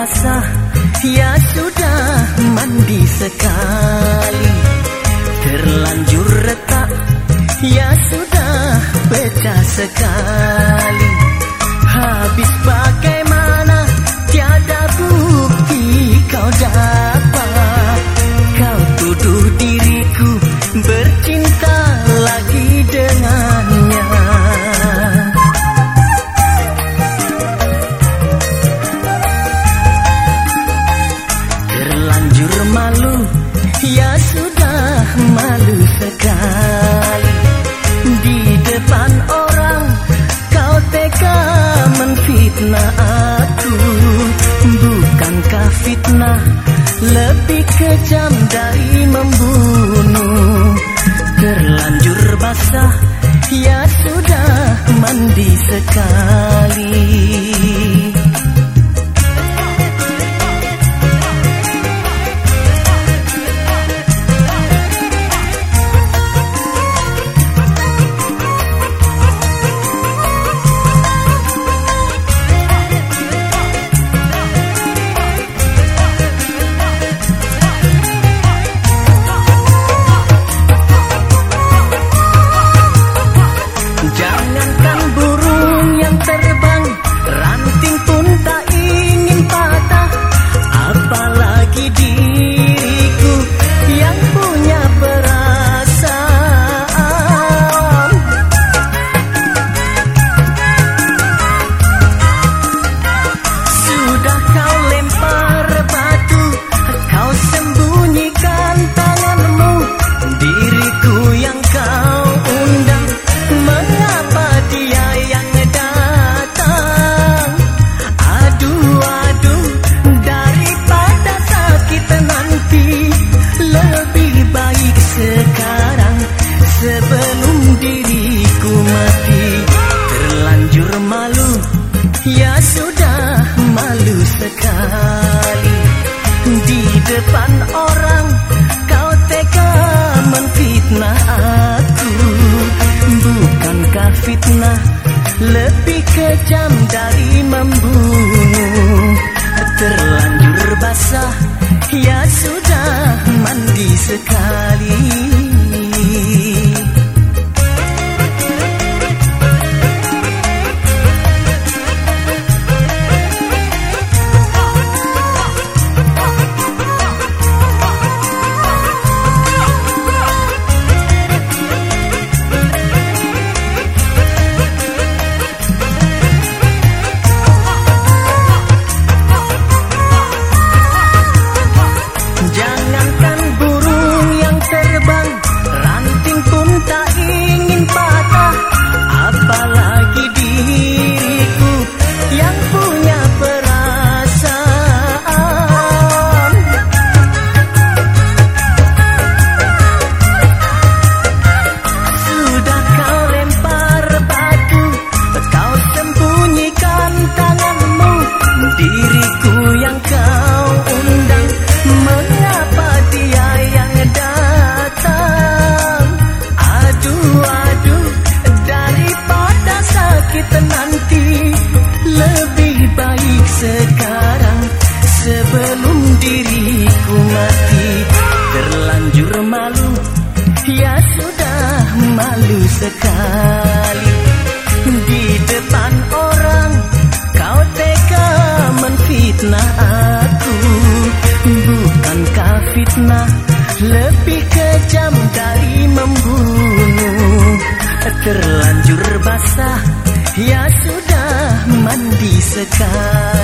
basah. Ya sudah mandi sekali. Terlanjur retak. Ya sudah pecah sekali. Habis pakai malu sekali. Di depan orang kau tega menfitnah aku. Bukankah fitnah lebih kejam dari membunuh? Terlanjur basah ya sudah mandi sekali. kembali. Di depan orang kau tega menfitnah aku. Bukankah fitnah lebih kejam dari membunuh? Terlanjur basah ya sudah mandi sekali